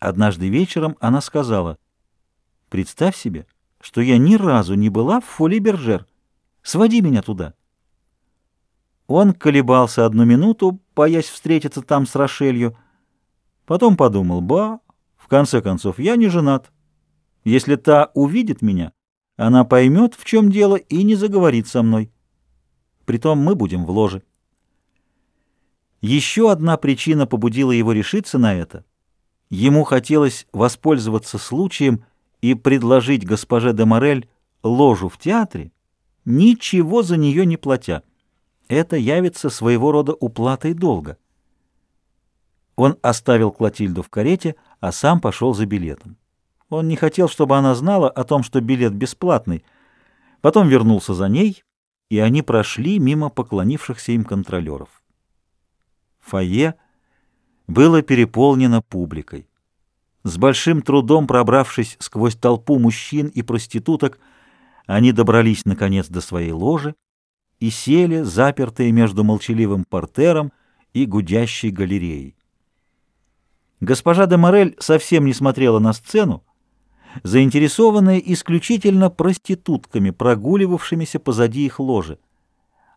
Однажды вечером она сказала, «Представь себе, что я ни разу не была в Фоли-Бержер. Своди меня туда». Он колебался одну минуту, боясь встретиться там с Рошелью. Потом подумал, «Ба, в конце концов, я не женат. Если та увидит меня, она поймет, в чем дело, и не заговорит со мной. Притом мы будем в ложе». Еще одна причина побудила его решиться на это — Ему хотелось воспользоваться случаем и предложить госпоже де Морель ложу в театре, ничего за нее не платя. Это явится своего рода уплатой долга. Он оставил Клотильду в карете, а сам пошел за билетом. Он не хотел, чтобы она знала о том, что билет бесплатный. Потом вернулся за ней, и они прошли мимо поклонившихся им контролеров. Фойе — было переполнено публикой. С большим трудом пробравшись сквозь толпу мужчин и проституток, они добрались, наконец, до своей ложи и сели, запертые между молчаливым портером и гудящей галереей. Госпожа де Морель совсем не смотрела на сцену, заинтересованная исключительно проститутками, прогуливавшимися позади их ложи.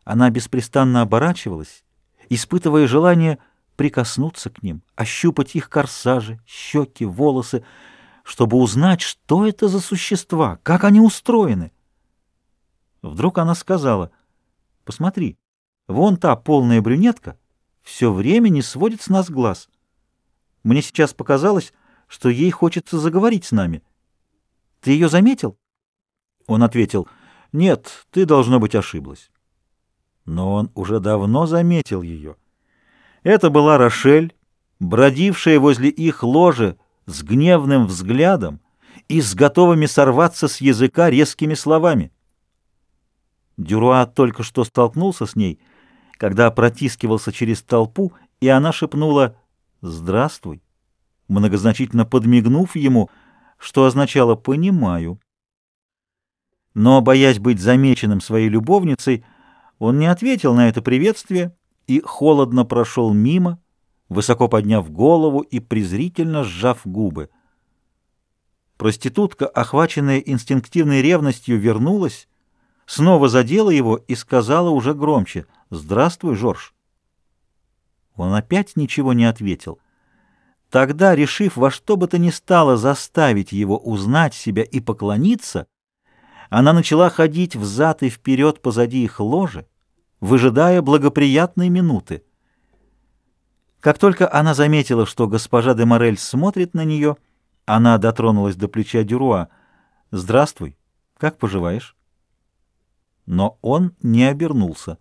Она беспрестанно оборачивалась, испытывая желание прикоснуться к ним, ощупать их корсажи, щеки, волосы, чтобы узнать, что это за существа, как они устроены. Вдруг она сказала, «Посмотри, вон та полная брюнетка все время не сводит с нас глаз. Мне сейчас показалось, что ей хочется заговорить с нами. Ты ее заметил?» Он ответил, «Нет, ты, должно быть, ошиблась». Но он уже давно заметил ее. Это была Рошель, бродившая возле их ложи с гневным взглядом и с готовыми сорваться с языка резкими словами. Дюруа только что столкнулся с ней, когда протискивался через толпу, и она шепнула «Здравствуй», многозначительно подмигнув ему, что означало «понимаю». Но, боясь быть замеченным своей любовницей, он не ответил на это приветствие, и холодно прошел мимо, высоко подняв голову и презрительно сжав губы. Проститутка, охваченная инстинктивной ревностью, вернулась, снова задела его и сказала уже громче «Здравствуй, Жорж». Он опять ничего не ответил. Тогда, решив во что бы то ни стало заставить его узнать себя и поклониться, она начала ходить взад и вперед позади их ложи, выжидая благоприятной минуты. Как только она заметила, что госпожа де Морель смотрит на нее, она дотронулась до плеча Дюруа. «Здравствуй, как поживаешь?» Но он не обернулся.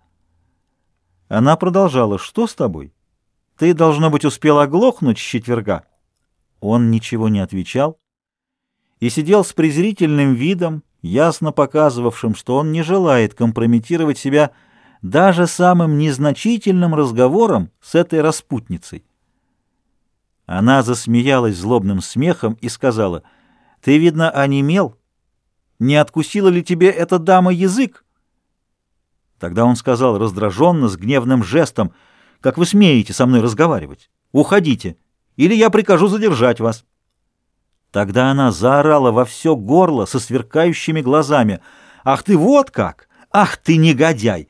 Она продолжала. «Что с тобой? Ты, должно быть, успел оглохнуть с четверга?» Он ничего не отвечал и сидел с презрительным видом, ясно показывавшим, что он не желает компрометировать себя даже самым незначительным разговором с этой распутницей. Она засмеялась злобным смехом и сказала, «Ты, видно, онемел? Не откусила ли тебе эта дама язык?» Тогда он сказал раздраженно, с гневным жестом, «Как вы смеете со мной разговаривать? Уходите, или я прикажу задержать вас». Тогда она заорала во все горло со сверкающими глазами, «Ах ты вот как! Ах ты негодяй!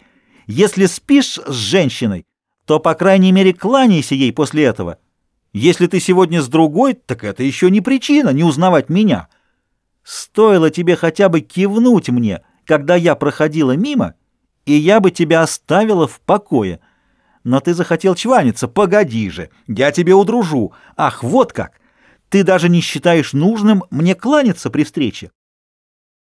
Если спишь с женщиной, то, по крайней мере, кланяйся ей после этого. Если ты сегодня с другой, так это еще не причина не узнавать меня. Стоило тебе хотя бы кивнуть мне, когда я проходила мимо, и я бы тебя оставила в покое. Но ты захотел чваниться, погоди же, я тебе удружу. Ах, вот как! Ты даже не считаешь нужным мне кланяться при встрече.